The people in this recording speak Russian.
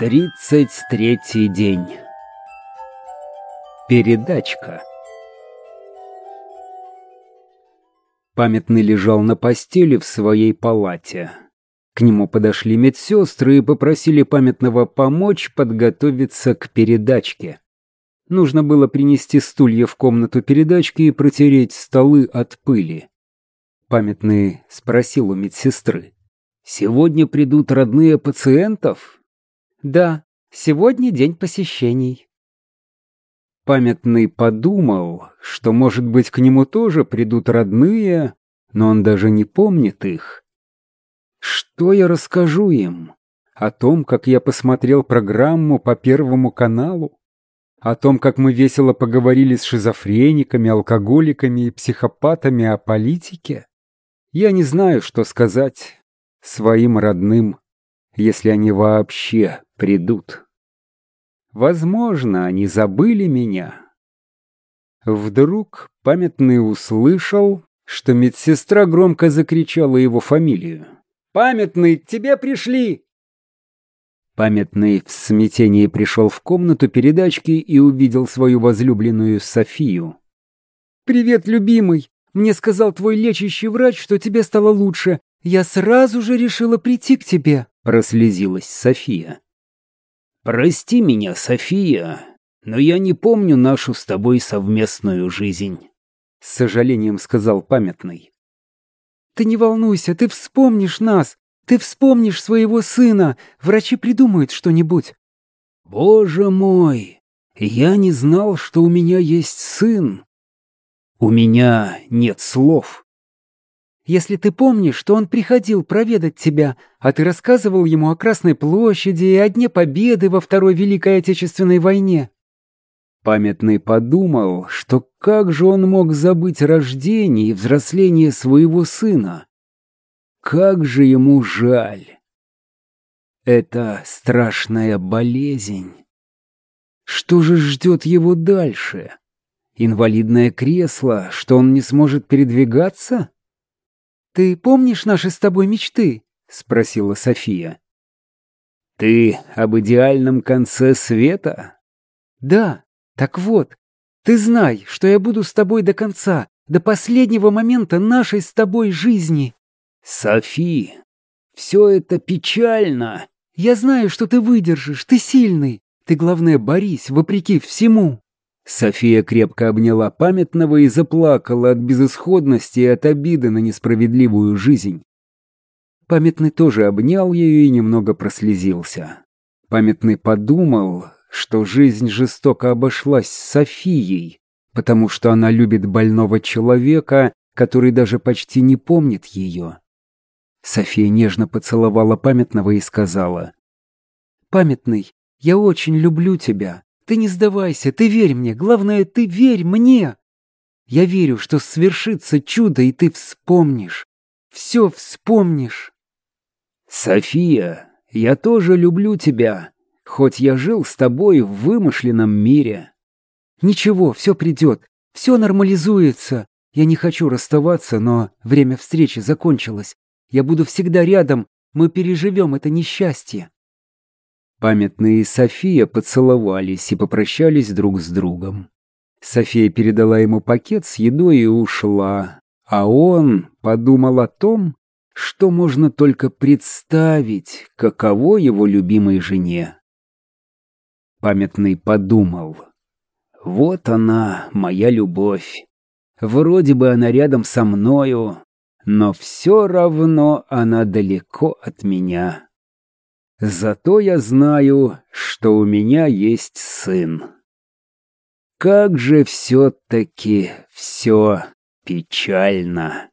Тридцать третий день. Передачка. Памятный лежал на постели в своей палате. К нему подошли медсестры и попросили памятного помочь подготовиться к передачке. Нужно было принести стулья в комнату передачки и протереть столы от пыли. Памятный спросил у медсестры. «Сегодня придут родные пациентов?» Да, сегодня день посещений. Памятный подумал, что, может быть, к нему тоже придут родные, но он даже не помнит их. Что я расскажу им? О том, как я посмотрел программу по Первому каналу? О том, как мы весело поговорили с шизофрениками, алкоголиками и психопатами о политике? Я не знаю, что сказать своим родным, если они вообще придут. Возможно, они забыли меня. Вдруг памятный услышал, что медсестра громко закричала его фамилию. «Памятный, тебе пришли!» Памятный в смятении пришел в комнату передачки и увидел свою возлюбленную Софию. «Привет, любимый! Мне сказал твой лечащий врач, что тебе стало лучше. Я сразу же решила прийти к тебе», — прослезилась София. «Прости меня, София, но я не помню нашу с тобой совместную жизнь», — с сожалением сказал памятный. «Ты не волнуйся, ты вспомнишь нас, ты вспомнишь своего сына, врачи придумают что-нибудь». «Боже мой, я не знал, что у меня есть сын. У меня нет слов». Если ты помнишь, что он приходил проведать тебя, а ты рассказывал ему о Красной площади и о Дне Победы во Второй Великой Отечественной войне». Памятный подумал, что как же он мог забыть рождение и взросление своего сына? Как же ему жаль. Это страшная болезнь. Что же ждет его дальше? Инвалидное кресло, что он не сможет передвигаться? «Ты помнишь наши с тобой мечты?» — спросила София. «Ты об идеальном конце света?» «Да, так вот, ты знай, что я буду с тобой до конца, до последнего момента нашей с тобой жизни». «Софи, все это печально». «Я знаю, что ты выдержишь, ты сильный. Ты, главное, борись, вопреки всему». София крепко обняла памятного и заплакала от безысходности и от обиды на несправедливую жизнь. Памятный тоже обнял ее и немного прослезился. Памятный подумал, что жизнь жестоко обошлась с Софией, потому что она любит больного человека, который даже почти не помнит ее. София нежно поцеловала памятного и сказала, «Памятный, я очень люблю тебя. Ты не сдавайся, ты верь мне, главное, ты верь мне. Я верю, что свершится чудо, и ты вспомнишь. Все вспомнишь. София, я тоже люблю тебя, хоть я жил с тобой в вымышленном мире. Ничего, все придет, все нормализуется. Я не хочу расставаться, но время встречи закончилось. Я буду всегда рядом, мы переживем это несчастье. Памятные София поцеловались и попрощались друг с другом. София передала ему пакет с едой и ушла, а он подумал о том, что можно только представить, каково его любимой жене. Памятный подумал, вот она, моя любовь. Вроде бы она рядом со мною, но все равно она далеко от меня. Зато я знаю, что у меня есть сын. Как же все-таки все печально.